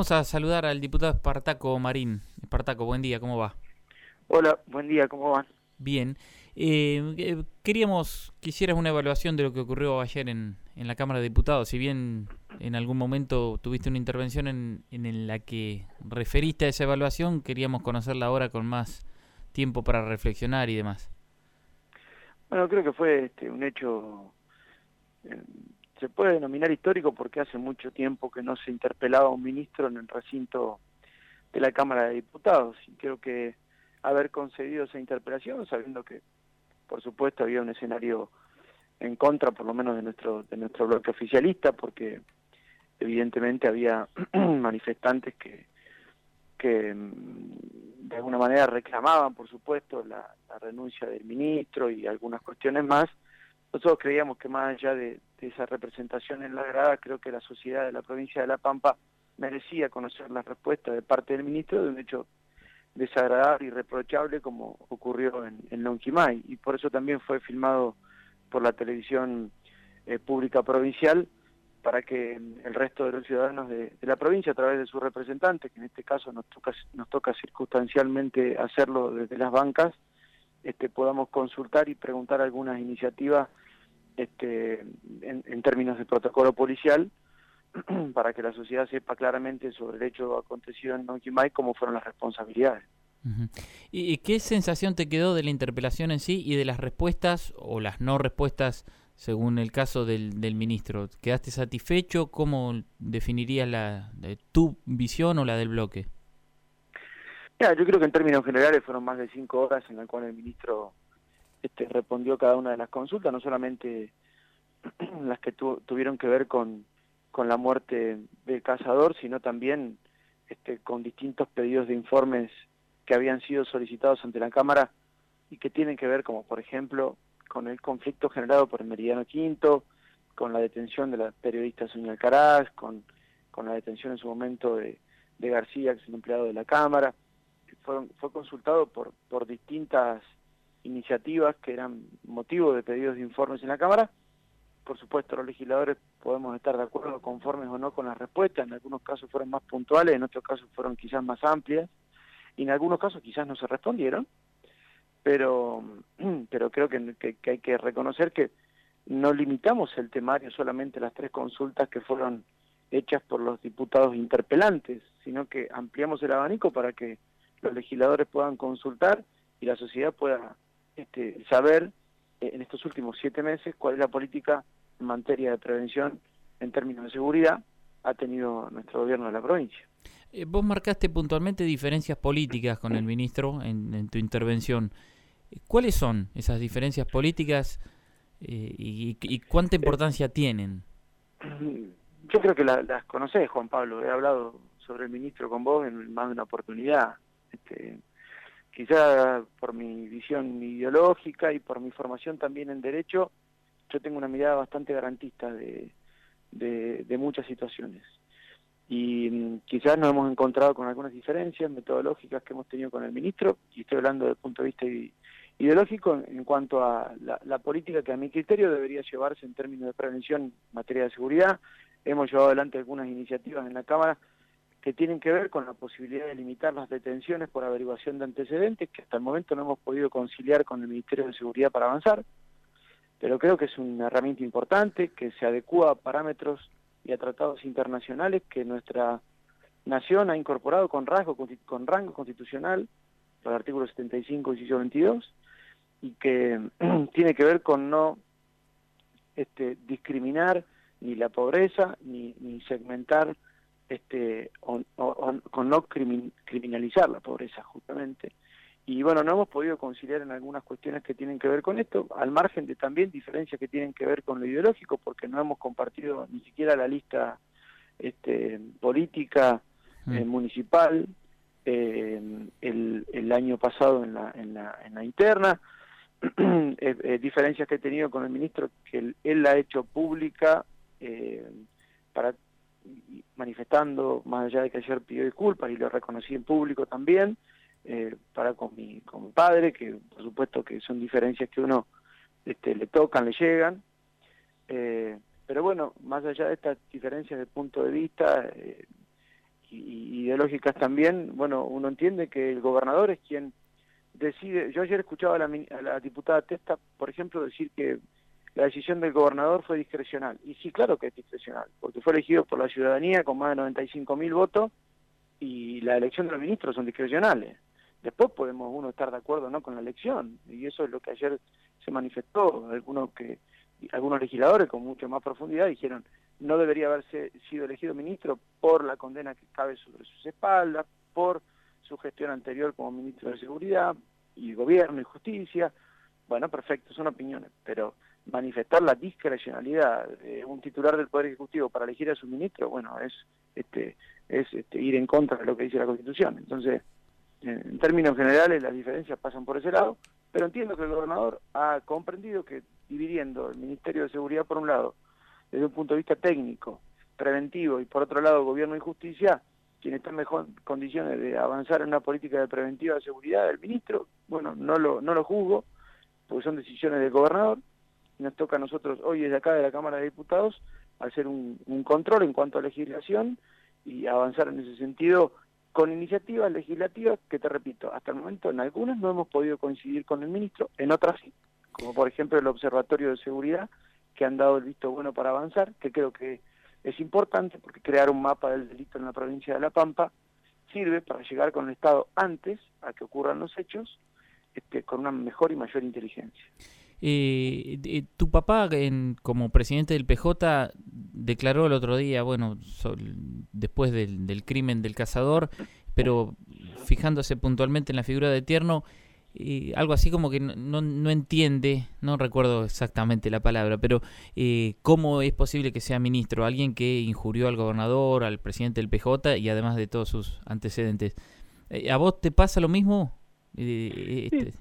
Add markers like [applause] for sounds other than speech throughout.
Vamos a saludar al diputado Espartaco Marín. Espartaco, buen día, ¿cómo va? Hola, buen día, ¿cómo van? Bien. Eh, eh, queríamos que hicieras una evaluación de lo que ocurrió ayer en, en, la Cámara de Diputados. Si bien en algún momento tuviste una intervención en, en la que referiste a esa evaluación, queríamos conocerla ahora con más tiempo para reflexionar y demás. Bueno, creo que fue este, un hecho eh, se puede denominar histórico porque hace mucho tiempo que no se interpelaba a un ministro en el recinto de la Cámara de Diputados y creo que haber concedido esa interpelación sabiendo que por supuesto había un escenario en contra por lo menos de nuestro de nuestro bloque oficialista porque evidentemente había [clears throat] manifestantes que que mm, de alguna manera reclamaban por supuesto la, la renuncia del ministro y algunas cuestiones más nosotros creíamos que más allá de, esa representación en la grada, creo que la sociedad de la provincia de La Pampa merecía conocer la respuesta de parte del ministro de un hecho desagradable y reprochable como ocurrió en, en Lonquimay. Y por eso también fue filmado por la televisión eh, pública provincial para que el resto de los ciudadanos de, la provincia, a través de sus representantes, que en este caso nos toca, nos toca circunstancialmente hacerlo desde las bancas, este, podamos consultar y preguntar algunas iniciativas este, en, términos de protocolo policial [clears throat] para que la sociedad sepa claramente sobre el hecho acontecido en Nonquimay cómo fueron las responsabilidades. ¿Y qué sensación te quedó de la interpelación en sí y de las respuestas o las no respuestas según el caso del, del ministro? ¿Quedaste satisfecho? ¿Cómo definirías la, tu visión o la del bloque? Ya, yo creo que en términos generales fueron más de cinco horas en las cuales el ministro este, respondió cada una de las consultas, no solamente [clears throat] las que tuvieron que ver con, con la muerte del cazador, sino también este, con distintos pedidos de informes que habían sido solicitados ante la Cámara y que tienen que ver, como por ejemplo, con el conflicto generado por el Meridiano Quinto, con la detención de la periodista Sonia Alcaraz, con, con la detención en su momento de, de García, que es un empleado de la Cámara. Fue, fue consultado por, por distintas iniciativas que eran motivo de pedidos de informes en la Cámara. Por supuesto, los legisladores podemos estar de acuerdo, conformes o no con las respuestas. En algunos casos fueron más puntuales, en otros casos fueron quizás más amplias, y en algunos casos quizás no se respondieron. Pero, [clears throat] pero creo que, que, hay que reconocer que no limitamos el temario solamente a las tres consultas que fueron hechas por los diputados interpelantes, sino que ampliamos el abanico para que los legisladores puedan consultar y la sociedad pueda este, saber eh, en estos últimos siete meses cuál es la política en materia de prevención en términos de seguridad ha tenido nuestro gobierno de la provincia. Eh, vos marcaste puntualmente diferencias políticas con el ministro en, tu intervención. ¿Cuáles son esas diferencias políticas eh, y, cuánta importancia tienen? Yo creo que las conocés, Juan Pablo. He hablado sobre el ministro con vos en más de una oportunidad. Este, quizá por mi visión ideológica y por mi formación también en derecho, yo tengo una mirada bastante garantista de, de, muchas situaciones. Y mm, quizás nos hemos encontrado con algunas diferencias metodológicas que hemos tenido con el ministro, y estoy hablando desde el punto de vista ideológico en cuanto a la, la, política que a mi criterio debería llevarse en términos de prevención en materia de seguridad. Hemos llevado adelante algunas iniciativas en la Cámara que tienen que ver con la posibilidad de limitar las detenciones por averiguación de antecedentes, que hasta el momento no hemos podido conciliar con el Ministerio de Seguridad para avanzar, pero creo que es una herramienta importante, que se adecua a parámetros y a tratados internacionales que nuestra nación ha incorporado con rango, con rango constitucional, los artículos 75 y 22, y que [clears throat] tiene que ver con no este, discriminar ni la pobreza, ni, ni segmentar este, o, con no criminalizar la pobreza justamente. Y bueno, no hemos podido conciliar en algunas cuestiones que tienen que ver con esto, al margen de también diferencias que tienen que ver con lo ideológico, porque no hemos compartido ni siquiera la lista este, política mm. eh, municipal eh, el, el, año pasado en la, en la, en la interna, [clears throat] eh, diferencias que he tenido con el ministro que él, él la ha hecho pública para manifestando, más allá de que ayer pidió disculpas y lo reconocí en público también, eh, para con mi, con mi padre, que por supuesto que son diferencias que uno este, le tocan, le llegan, eh, pero bueno, más allá de estas diferencias de punto de vista, eh, y, ideológicas también, bueno, uno entiende que el gobernador es quien decide. Yo ayer escuchaba a la, a la diputada Testa, por ejemplo, decir que la decisión del gobernador fue discrecional. Y sí, claro que es discrecional, porque fue elegido por la ciudadanía con más de 95 mil votos y la elección de los ministros son discrecionales. Después podemos uno estar de acuerdo no con la elección y eso es lo que ayer se manifestó. Algunos que algunos legisladores con mucha más profundidad dijeron no debería haberse sido elegido ministro por la condena que cabe sobre sus espaldas, por su gestión anterior como ministro de Seguridad y Gobierno y Justicia. Bueno, perfecto, son opiniones, pero manifestar la discrecionalidad de un titular del Poder Ejecutivo para elegir a su ministro, bueno, es este es este, ir en contra de lo que dice la Constitución. Entonces, en términos generales, las diferencias pasan por ese lado, pero entiendo que el gobernador ha comprendido que dividiendo el Ministerio de Seguridad por un lado, desde un punto de vista técnico, preventivo, y por otro lado, Gobierno y Justicia, quien está en mejor condiciones de avanzar en una política de preventiva de seguridad, el ministro, bueno, no lo, no lo juzgo, porque son decisiones del gobernador, nos toca a nosotros hoy desde acá de la Cámara de Diputados hacer un, control en cuanto a legislación y avanzar en ese sentido con iniciativas legislativas que te repito, hasta el momento en algunas no hemos podido coincidir con el ministro, en otras sí, como por ejemplo el Observatorio de Seguridad, que han dado el visto bueno para avanzar, que creo que es importante porque crear un mapa del delito en la provincia de La Pampa sirve para llegar con el Estado antes a que ocurran los hechos este, con una mejor y mayor inteligencia. Eh, tu papá, en, como presidente del PJ, declaró el otro día, bueno, después del, del, crimen del cazador, pero fijándose puntualmente en la figura de Tierno, eh, algo así como que no, no, entiende, no recuerdo exactamente la palabra, pero eh, cómo es posible que sea ministro, alguien que injurió al gobernador, al presidente del PJ y además de todos sus antecedentes. ¿A vos te pasa lo mismo? Este,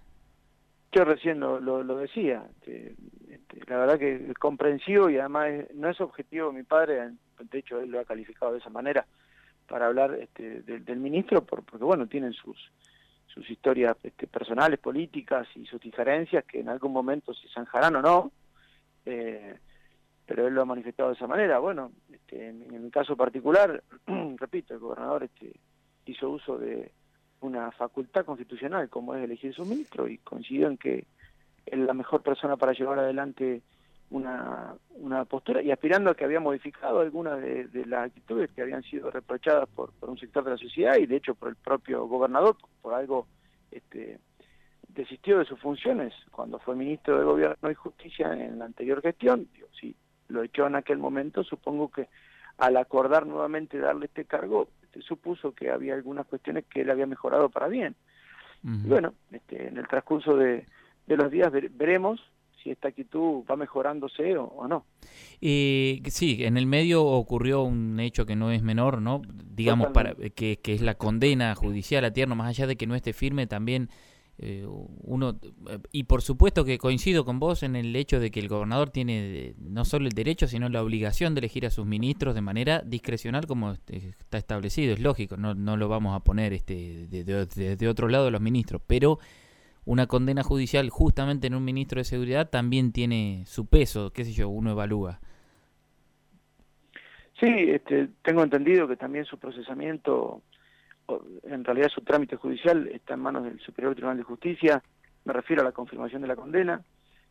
yo recién lo, lo, decía, este, este, la verdad que es comprensivo y además no es objetivo mi padre, de hecho él lo ha calificado de esa manera, para hablar este, del ministro, porque bueno, tienen sus sus historias este, personales, políticas y sus diferencias que en algún momento se zanjarán o no, eh, pero él lo ha manifestado de esa manera. Bueno, este, en, en, mi caso particular, [clears throat] repito, el gobernador este, hizo uso de, una facultad constitucional como es elegir su ministro y coincidió en que es la mejor persona para llevar adelante una, una postura y aspirando a que había modificado algunas de, las actitudes que habían sido reprochadas por, por, un sector de la sociedad y de hecho por el propio gobernador, por, algo este, desistió de sus funciones cuando fue ministro de Gobierno y Justicia en la anterior gestión. Digo, si lo echó en aquel momento, supongo que al acordar nuevamente darle este cargo, este, supuso que había algunas cuestiones que él había mejorado para bien. Y bueno, este, en el transcurso de, los días veremos si esta actitud va mejorándose o, no. y sí, en el medio ocurrió un hecho que no es menor, ¿no? Digamos, para que, que es la condena judicial a Tierno, más allá de que no esté firme, también eh, uno y por supuesto que coincido con vos en el hecho de que el gobernador tiene eh, no solo el derecho sino la obligación de elegir a sus ministros de manera discrecional como está establecido es lógico no, no lo vamos a poner este de, de, otro lado los ministros pero una condena judicial justamente en un ministro de seguridad también tiene su peso qué sé yo uno evalúa. Sí este, tengo entendido que también su procesamiento en realidad su trámite judicial está en manos del Superior Tribunal de Justicia, me refiero a la confirmación de la condena,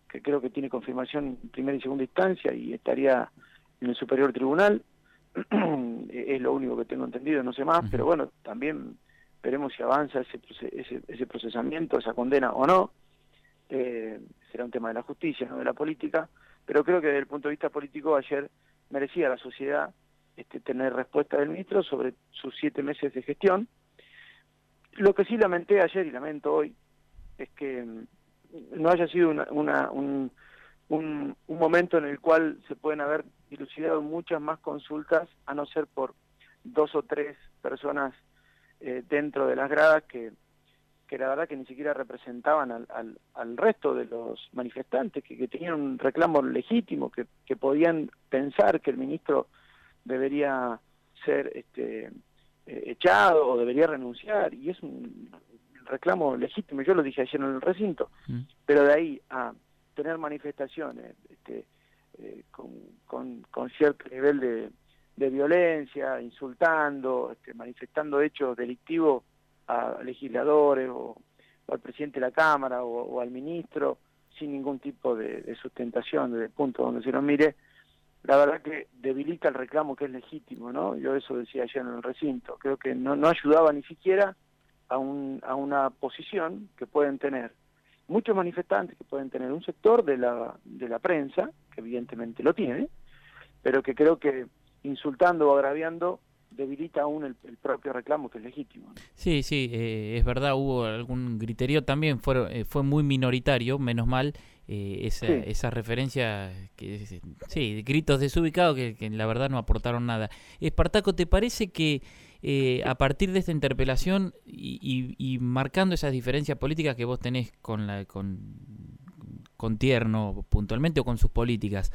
que creo que tiene confirmación en primera y segunda instancia y estaría en el Superior Tribunal, [clears throat] es lo único que tengo entendido, no sé más, pero bueno, también veremos si avanza ese, ese, ese procesamiento, esa condena o no, eh, será un tema de la justicia, no de la política, pero creo que desde el punto de vista político ayer merecía la sociedad este, tener respuesta del ministro sobre sus siete meses de gestión. Lo que sí lamenté ayer y lamento hoy es que mm, no haya sido una, un, un, momento en el cual se pueden haber dilucidado muchas más consultas, a no ser por dos o tres personas eh, dentro de las gradas que, que la verdad que ni siquiera representaban al, al, al resto de los manifestantes, que, que, tenían un reclamo legítimo, que, que podían pensar que el ministro debería ser este, eh, echado o debería renunciar, y es un reclamo legítimo, yo lo dije ayer en el recinto, mm. pero de ahí a tener manifestaciones este, eh, con, con, cierto nivel de, de violencia, insultando, este, manifestando hechos delictivos a legisladores o, al presidente de la Cámara o, al ministro, sin ningún tipo de, sustentación desde el punto donde se lo mire, la verdad que debilita el reclamo que es legítimo, ¿no? Yo eso decía ayer en el recinto, creo que no, no ayudaba ni siquiera a, un, a una posición que pueden tener muchos manifestantes, que pueden tener un sector de la, de la prensa, que evidentemente lo tiene, pero que creo que insultando o agraviando debilita aún el, propio reclamo que es legítimo. Sí, sí, eh, es verdad, hubo algún griterío también, fue, eh, fue muy minoritario, menos mal, eh, esa, esa referencia, que, sí, gritos desubicados que, que la verdad no aportaron nada. Espartaco, ¿te parece que a partir de esta interpelación y, y, marcando esas diferencias políticas que vos tenés con, la, con, con Tierno puntualmente o con sus políticas,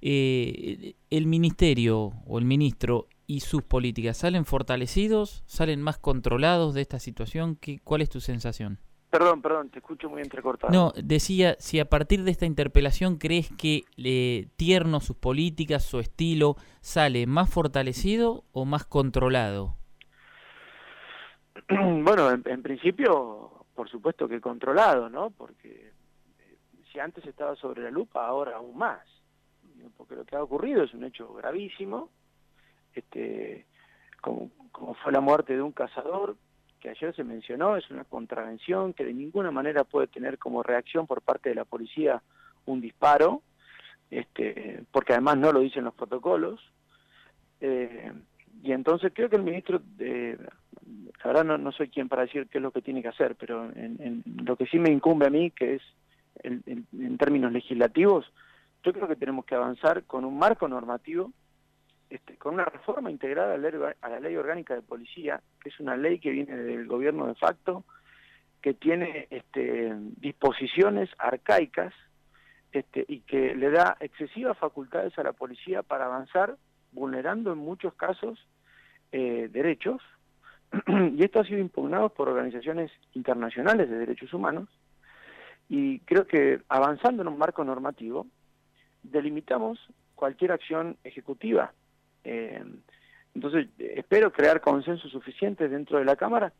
eh, el ministerio o el ministro y sus políticas salen fortalecidos, salen más controlados de esta situación? ¿Qué, ¿Cuál es tu sensación? Perdón, perdón, te escucho muy entrecortado. No, decía, si a partir de esta interpelación crees que le Tierno, sus políticas, su estilo, sale más fortalecido o más controlado? [clears throat] Bueno, en principio, por supuesto que controlado, ¿no? Porque eh, si antes estaba sobre la lupa, ahora aún más porque lo que ha ocurrido es un hecho gravísimo, este, como, fue la muerte de un cazador, ayer se mencionó, es una contravención que de ninguna manera puede tener como reacción por parte de la policía un disparo, este, porque además no lo dicen los protocolos. Eh, y entonces creo que el ministro, de, la verdad no, no, soy quien para decir qué es lo que tiene que hacer, pero en, lo que sí me incumbe a mí, que es en términos legislativos, yo creo que tenemos que avanzar con un marco normativo, este, con una reforma integrada a la, ley, orgánica de policía, que es una ley que viene del gobierno de facto, que tiene este, disposiciones arcaicas este, y que le da excesivas facultades a la policía para avanzar, vulnerando en muchos casos eh, derechos, [clears throat] y esto ha sido impugnado por organizaciones internacionales de derechos humanos, y creo que avanzando en un marco normativo, delimitamos cualquier acción ejecutiva. Eh, entonces, espero crear consenso suficiente dentro de la Cámara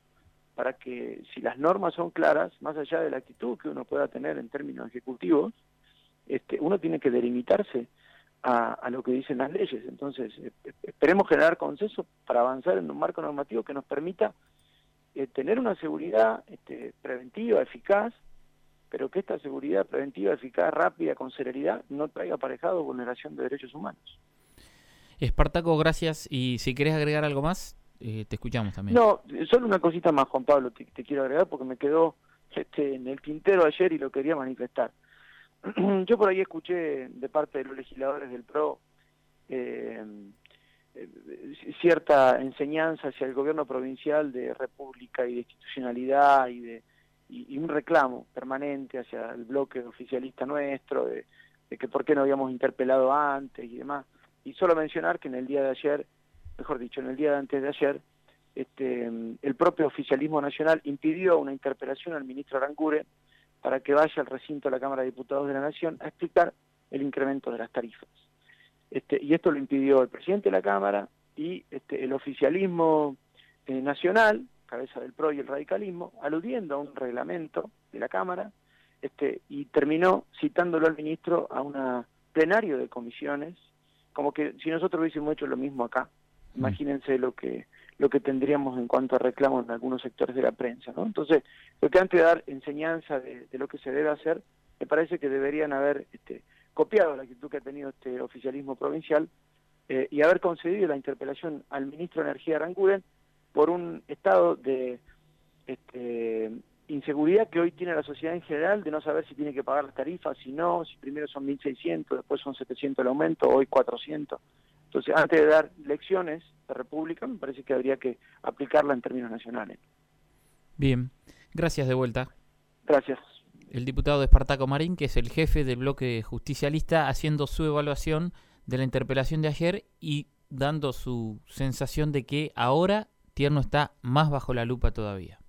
para que si las normas son claras, más allá de la actitud que uno pueda tener en términos ejecutivos, este, uno tiene que delimitarse a, lo que dicen las leyes. Entonces, eh, esperemos generar consenso para avanzar en un marco normativo que nos permita eh, tener una seguridad este, preventiva, eficaz, pero que esta seguridad preventiva, eficaz, rápida, con celeridad, no traiga aparejado vulneración de derechos humanos. Espartaco, gracias. Y si querés agregar algo más, eh, te escuchamos también. No, solo una cosita más, Juan Pablo, te, quiero agregar porque me quedó este, en el tintero ayer y lo quería manifestar. [clears throat] Yo por ahí escuché de parte de los legisladores del PRO eh, eh, cierta enseñanza hacia el gobierno provincial de república y de institucionalidad y de y, un reclamo permanente hacia el bloque oficialista nuestro, de, que por qué no habíamos interpelado antes y demás. Y solo mencionar que en el día de ayer, mejor dicho, en el día de antes de ayer, este, el propio oficialismo nacional impidió una interpelación al ministro Aranguren para que vaya al recinto de la Cámara de Diputados de la Nación a explicar el incremento de las tarifas. Este, y esto lo impidió el presidente de la Cámara y este, el oficialismo eh, nacional, cabeza del PRO y el radicalismo, aludiendo a un reglamento de la Cámara, este, y terminó citándolo al ministro a un plenario de comisiones, como que si nosotros hubiésemos hecho lo mismo acá, mm. imagínense lo que lo que tendríamos en cuanto a reclamos en algunos sectores de la prensa, ¿no? Entonces, lo que antes de dar enseñanza de, lo que se debe hacer, me parece que deberían haber este, copiado la actitud que ha tenido este oficialismo provincial eh, y haber concedido la interpelación al ministro de Energía Aranguren por un estado de este, inseguridad que hoy tiene la sociedad en general, de no saber si tiene que pagar las tarifas, si no, si primero son 1.600, después son 700 el aumento, hoy 400. Entonces, antes de dar lecciones de República, me parece que habría que aplicarla en términos nacionales. Bien, gracias de vuelta. Gracias. El diputado Espartaco Marín, que es el jefe del bloque justicialista, haciendo su evaluación de la interpelación de ayer y dando su sensación de que ahora Tierno está más bajo la lupa todavía.